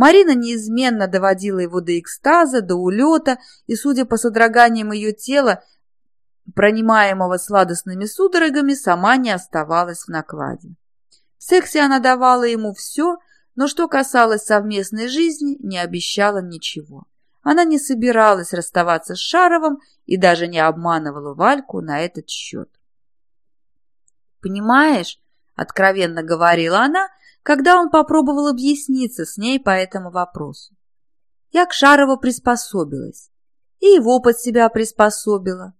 Марина неизменно доводила его до экстаза, до улета, и, судя по содроганиям ее тела, пронимаемого сладостными судорогами, сама не оставалась в накладе. В сексе она давала ему все, но что касалось совместной жизни, не обещала ничего. Она не собиралась расставаться с Шаровым и даже не обманывала Вальку на этот счет. «Понимаешь», — откровенно говорила она, когда он попробовал объясниться с ней по этому вопросу. «Я к Шарову приспособилась, и его под себя приспособила.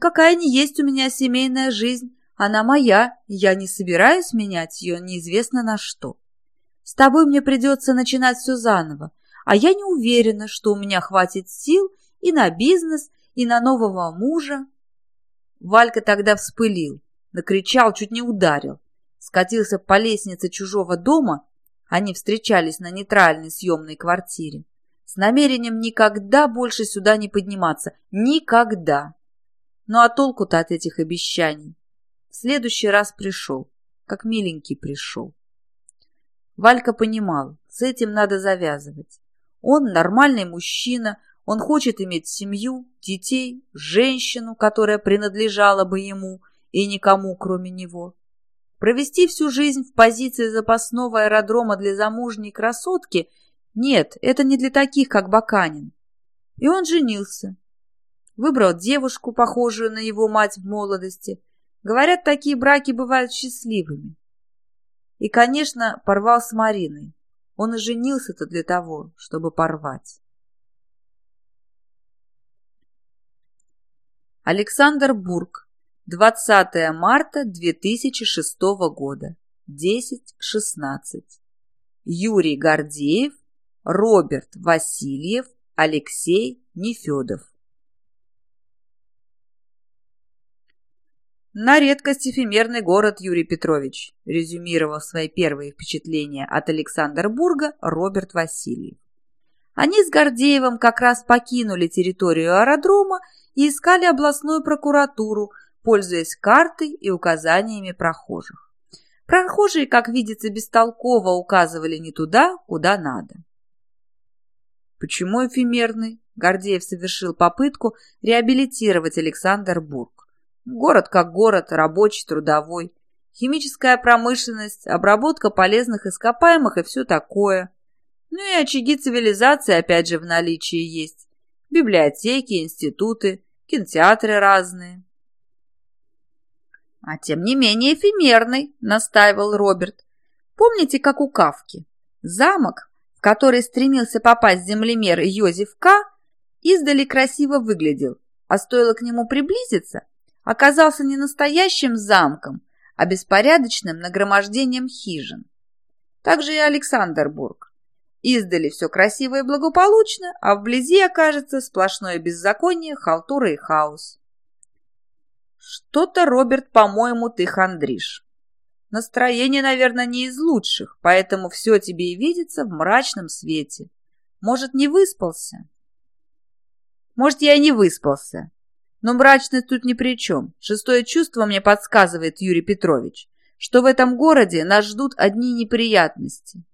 Какая не есть у меня семейная жизнь, она моя, я не собираюсь менять ее неизвестно на что. С тобой мне придется начинать все заново, а я не уверена, что у меня хватит сил и на бизнес, и на нового мужа. Валька тогда вспылил, накричал, чуть не ударил. Скатился по лестнице чужого дома, они встречались на нейтральной съемной квартире, с намерением никогда больше сюда не подниматься. Никогда. Ну а толку-то от этих обещаний? В следующий раз пришел, как миленький пришел. Валька понимал, с этим надо завязывать. Он нормальный мужчина, он хочет иметь семью, детей, женщину, которая принадлежала бы ему и никому, кроме него. Провести всю жизнь в позиции запасного аэродрома для замужней красотки – нет, это не для таких, как Баканин. И он женился. Выбрал девушку, похожую на его мать в молодости. Говорят, такие браки бывают счастливыми. И, конечно, порвал с Мариной. Он и женился-то для того, чтобы порвать. Александр Бург. 20 марта 2006 года. 10.16. Юрий Гордеев, Роберт Васильев, Алексей Нефедов. На редкость эфемерный город Юрий Петрович, резюмировал свои первые впечатления от Александрбурга Роберт Васильев. Они с Гордеевым как раз покинули территорию аэродрома и искали областную прокуратуру, пользуясь картой и указаниями прохожих. Прохожие, как видится, бестолково указывали не туда, куда надо. Почему эфемерный? Гордеев совершил попытку реабилитировать Александр Бург. Город как город, рабочий, трудовой. Химическая промышленность, обработка полезных ископаемых и все такое. Ну и очаги цивилизации опять же в наличии есть. Библиотеки, институты, кинотеатры разные. А тем не менее эфемерный, настаивал Роберт. Помните, как у Кавки? Замок, в который стремился попасть землемер Йозеф К., издали красиво выглядел, а стоило к нему приблизиться, оказался не настоящим замком, а беспорядочным нагромождением хижин. Также и Александрбург. Издали все красиво и благополучно, а вблизи окажется сплошное беззаконие, халтура и хаос. Что-то, Роберт, по-моему, ты хандришь. Настроение, наверное, не из лучших, поэтому все тебе и видится в мрачном свете. Может, не выспался? Может, я и не выспался, но мрачность тут ни при чем. Шестое чувство мне подсказывает, Юрий Петрович, что в этом городе нас ждут одни неприятности.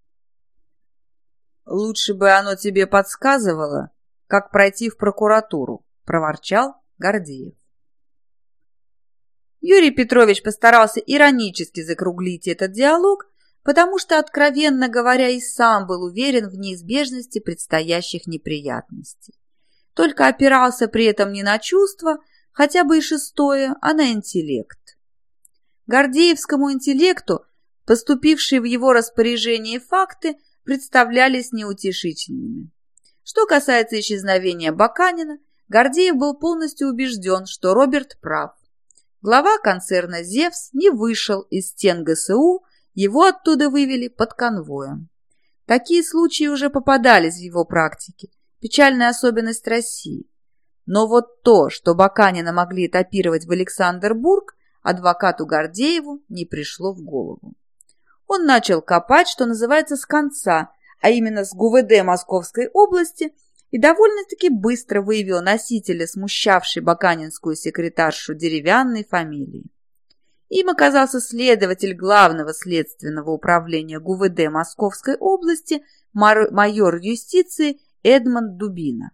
Лучше бы оно тебе подсказывало, как пройти в прокуратуру, проворчал Гордеев. Юрий Петрович постарался иронически закруглить этот диалог, потому что, откровенно говоря, и сам был уверен в неизбежности предстоящих неприятностей только опирался при этом не на чувства, хотя бы и шестое, а на интеллект. Гордеевскому интеллекту поступившие в его распоряжение факты представлялись неутешительными. Что касается исчезновения Баканина, Гордеев был полностью убежден, что Роберт прав. Глава концерна «Зевс» не вышел из стен ГСУ, его оттуда вывели под конвоем. Такие случаи уже попадались в его практике, печальная особенность России. Но вот то, что Баканина могли этапировать в Александрбург, адвокату Гордееву не пришло в голову. Он начал копать, что называется, с конца, а именно с ГУВД Московской области, и довольно-таки быстро выявил носителя, смущавшей баканинскую секретаршу деревянной фамилии. Им оказался следователь главного следственного управления ГУВД Московской области, майор юстиции Эдмонд Дубина.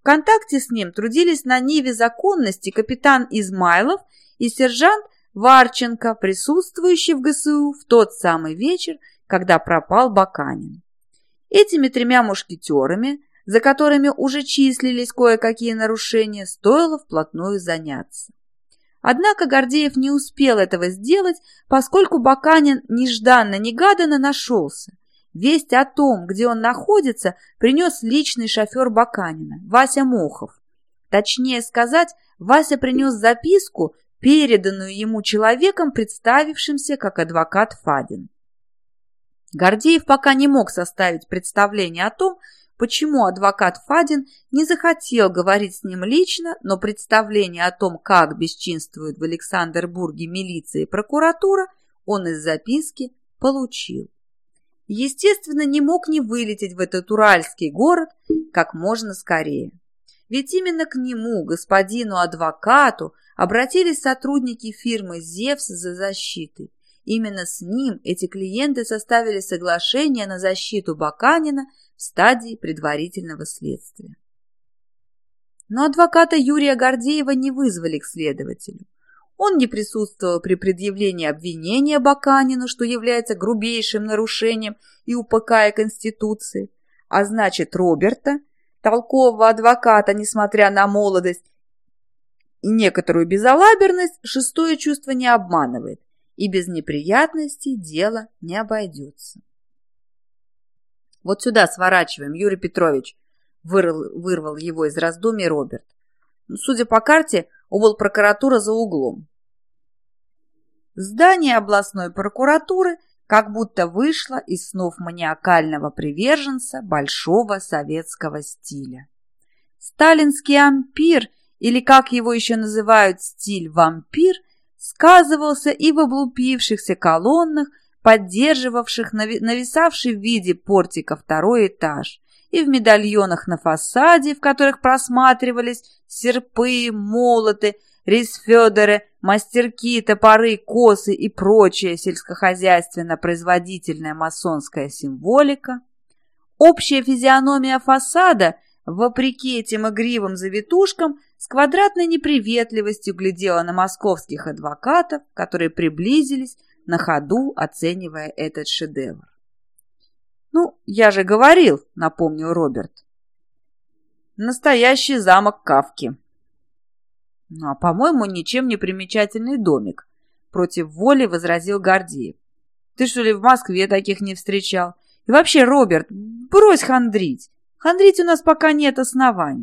В контакте с ним трудились на Ниве законности капитан Измайлов и сержант Варченко, присутствующий в ГСУ в тот самый вечер, когда пропал Баканин. Этими тремя мушкетерами, за которыми уже числились кое-какие нарушения, стоило вплотную заняться. Однако Гордеев не успел этого сделать, поскольку Баканин нежданно-негаданно нашелся. Весть о том, где он находится, принес личный шофер Баканина, Вася Мохов. Точнее сказать, Вася принес записку, переданную ему человеком, представившимся как адвокат Фадин. Гордеев пока не мог составить представление о том, почему адвокат Фадин не захотел говорить с ним лично, но представление о том, как бесчинствуют в Александрбурге милиция и прокуратура, он из записки получил. Естественно, не мог не вылететь в этот уральский город как можно скорее. Ведь именно к нему, господину адвокату, обратились сотрудники фирмы «Зевс» за защитой. Именно с ним эти клиенты составили соглашение на защиту Баканина в стадии предварительного следствия. Но адвоката Юрия Гордеева не вызвали к следователю. Он не присутствовал при предъявлении обвинения Баканину, что является грубейшим нарушением и УПК и Конституции, а значит Роберта, толкового адвоката, несмотря на молодость и некоторую безалаберность, шестое чувство не обманывает, и без неприятностей дело не обойдется. «Вот сюда сворачиваем, Юрий Петрович», — вырвал, вырвал его из раздумий Роберт. Ну, судя по карте, убыл прокуратура за углом. Здание областной прокуратуры как будто вышло из снов маниакального приверженца большого советского стиля. Сталинский ампир, или как его еще называют стиль вампир, сказывался и в облупившихся колоннах, поддерживавших нависавший в виде портика второй этаж, и в медальонах на фасаде, в которых просматривались серпы, молоты, рисфедеры, мастерки, топоры, косы и прочая сельскохозяйственно-производительная масонская символика. Общая физиономия фасада, вопреки этим игривым завитушкам, с квадратной неприветливостью глядела на московских адвокатов, которые приблизились на ходу, оценивая этот шедевр. «Ну, я же говорил», — напомнил Роберт. «Настоящий замок Кавки». «Ну, а, по-моему, ничем не примечательный домик», — против воли возразил Гордеев. «Ты что ли в Москве таких не встречал? И вообще, Роберт, брось хандрить. Хандрить у нас пока нет оснований.